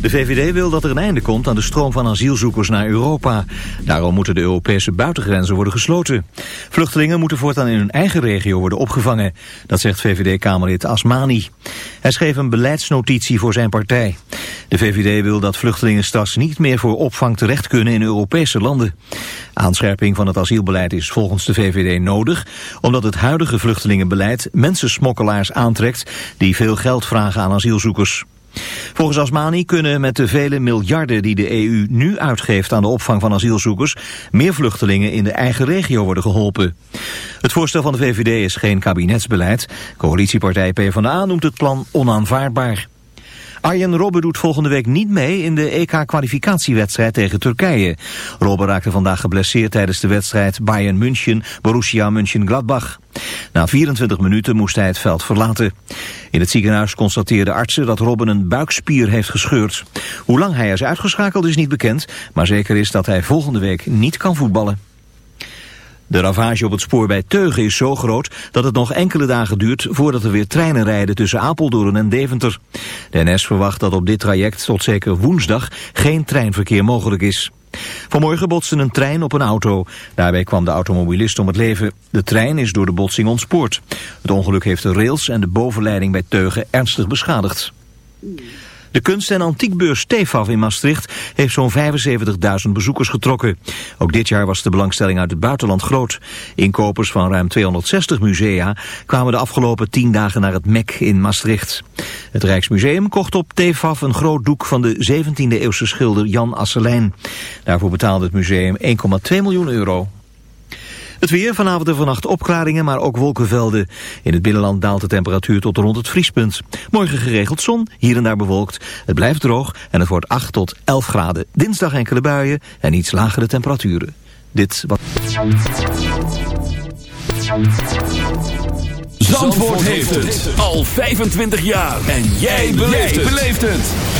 De VVD wil dat er een einde komt aan de stroom van asielzoekers naar Europa. Daarom moeten de Europese buitengrenzen worden gesloten. Vluchtelingen moeten voortaan in hun eigen regio worden opgevangen. Dat zegt VVD-Kamerlid Asmani. Hij schreef een beleidsnotitie voor zijn partij. De VVD wil dat vluchtelingen straks niet meer voor opvang terecht kunnen in Europese landen. Aanscherping van het asielbeleid is volgens de VVD nodig... omdat het huidige vluchtelingenbeleid mensensmokkelaars aantrekt... die veel geld vragen aan asielzoekers. Volgens Asmani kunnen met de vele miljarden die de EU nu uitgeeft aan de opvang van asielzoekers meer vluchtelingen in de eigen regio worden geholpen. Het voorstel van de VVD is geen kabinetsbeleid. Coalitiepartij PvdA noemt het plan onaanvaardbaar. Arjen Robben doet volgende week niet mee in de EK-kwalificatiewedstrijd tegen Turkije. Robben raakte vandaag geblesseerd tijdens de wedstrijd Bayern München, Borussia München-Gladbach. Na 24 minuten moest hij het veld verlaten. In het ziekenhuis constateerden artsen dat Robben een buikspier heeft gescheurd. Hoe lang hij is uitgeschakeld is niet bekend, maar zeker is dat hij volgende week niet kan voetballen. De ravage op het spoor bij Teugen is zo groot dat het nog enkele dagen duurt voordat er weer treinen rijden tussen Apeldoorn en Deventer. De NS verwacht dat op dit traject tot zeker woensdag geen treinverkeer mogelijk is. Vanmorgen botste een trein op een auto. Daarbij kwam de automobilist om het leven. De trein is door de botsing ontspoord. Het ongeluk heeft de rails en de bovenleiding bij Teugen ernstig beschadigd. De kunst- en antiekbeurs Stefaf in Maastricht heeft zo'n 75.000 bezoekers getrokken. Ook dit jaar was de belangstelling uit het buitenland groot. Inkopers van ruim 260 musea kwamen de afgelopen 10 dagen naar het MEC in Maastricht. Het Rijksmuseum kocht op Tefaf een groot doek van de 17e eeuwse schilder Jan Asselijn. Daarvoor betaalde het museum 1,2 miljoen euro. Het weer, vanavond en vannacht opklaringen, maar ook wolkenvelden. In het binnenland daalt de temperatuur tot rond het vriespunt. Morgen geregeld zon, hier en daar bewolkt. Het blijft droog en het wordt 8 tot 11 graden. Dinsdag enkele buien en iets lagere temperaturen. Dit was... Zandvoort heeft het al 25 jaar. En jij beleeft het.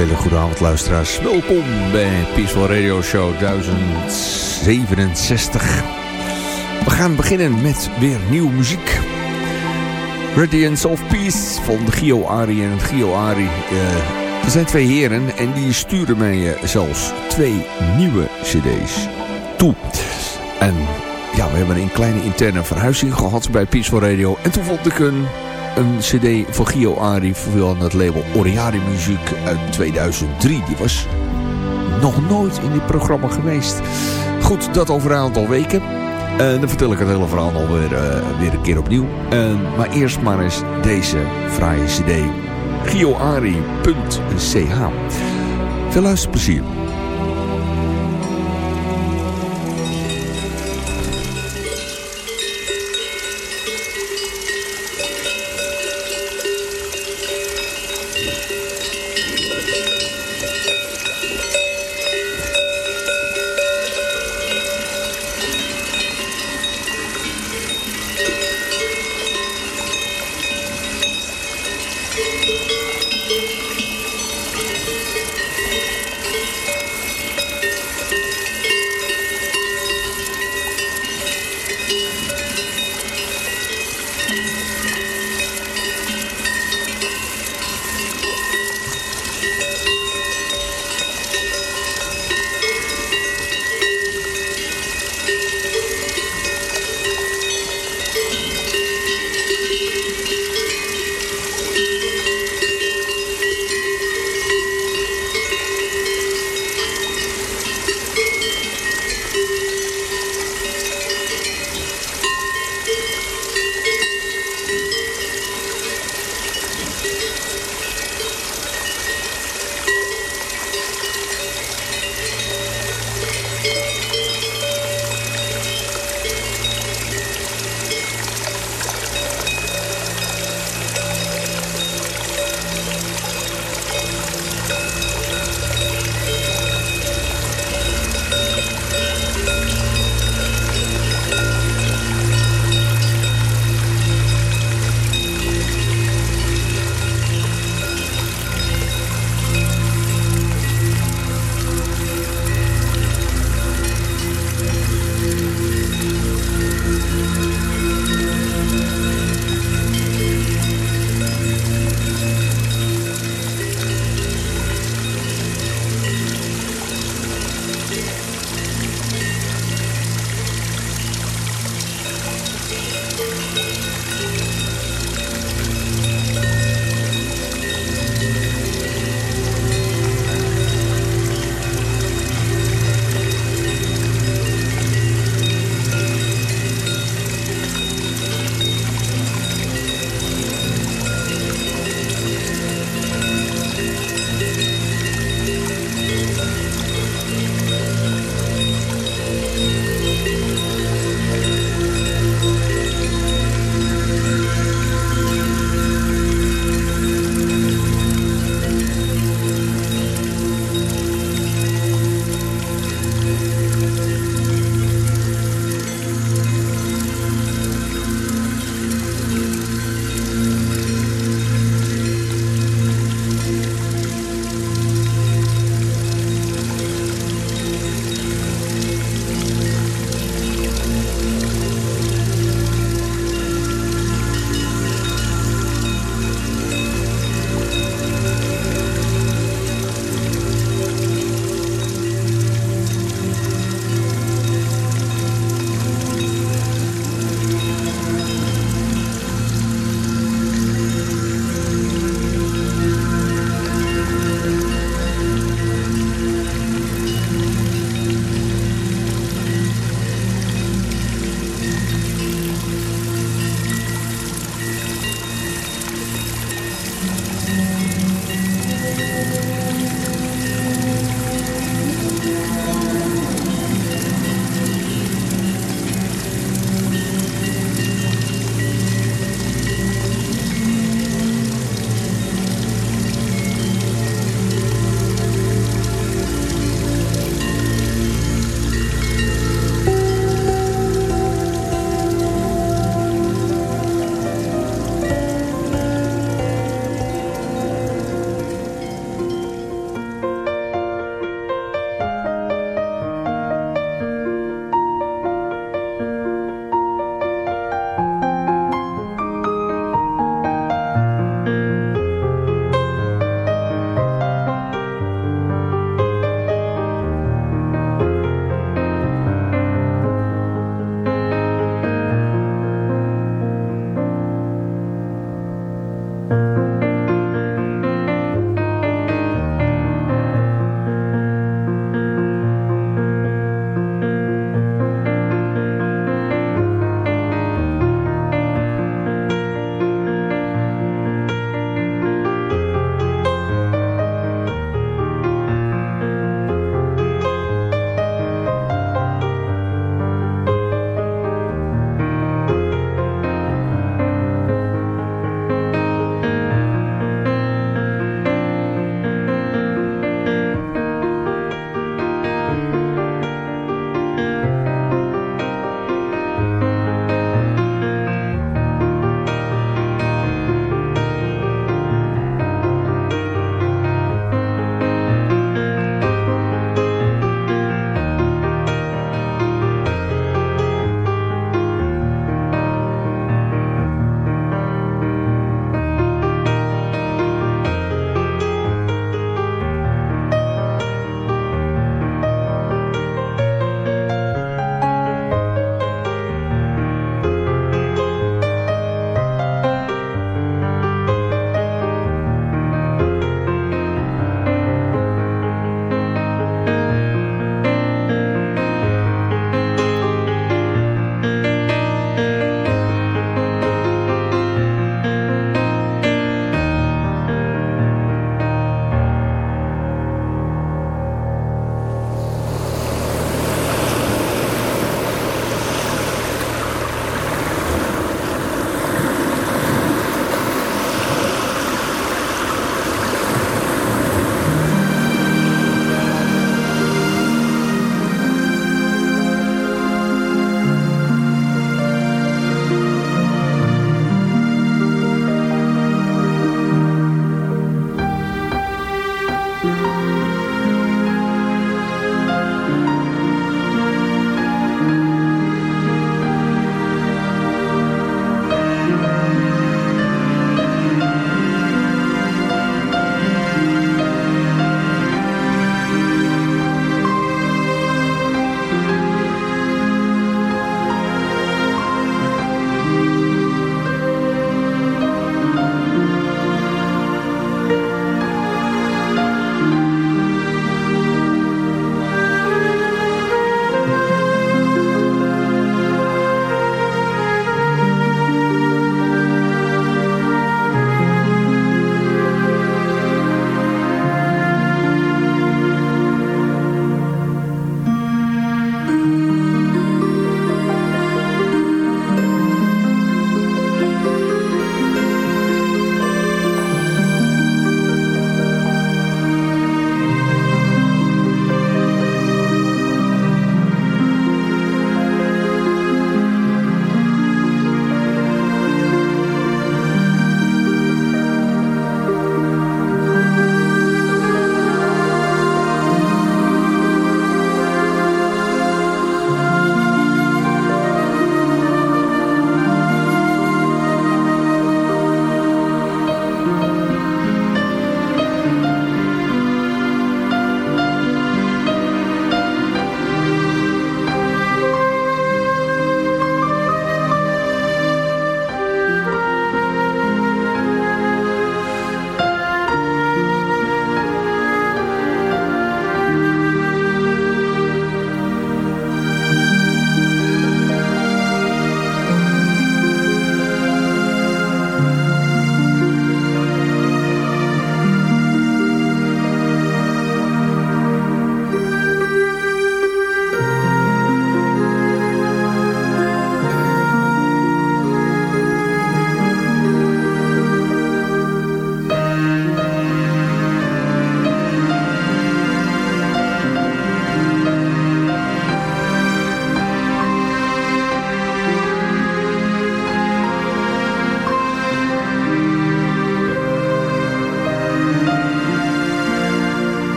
Hele goede avond luisteraars. Welkom bij Peaceful Radio Show 1067. We gaan beginnen met weer nieuwe muziek. Radiance of Peace van Gio Ari en Gio Ari. Uh, er zijn twee heren en die sturen mij uh, zelfs twee nieuwe cd's toe. En ja, we hebben een kleine interne verhuizing gehad bij Peaceful Radio. En toen vond ik een, een cd van Gio Ari voor het label Oriari Muziek uit 2003. Die was nog nooit in dit programma geweest. Goed, dat over een aantal weken. En dan vertel ik het hele verhaal alweer uh, weer een keer opnieuw. Uh, maar eerst maar eens deze fraaie cd. gioari.ch Veel luisterplezier.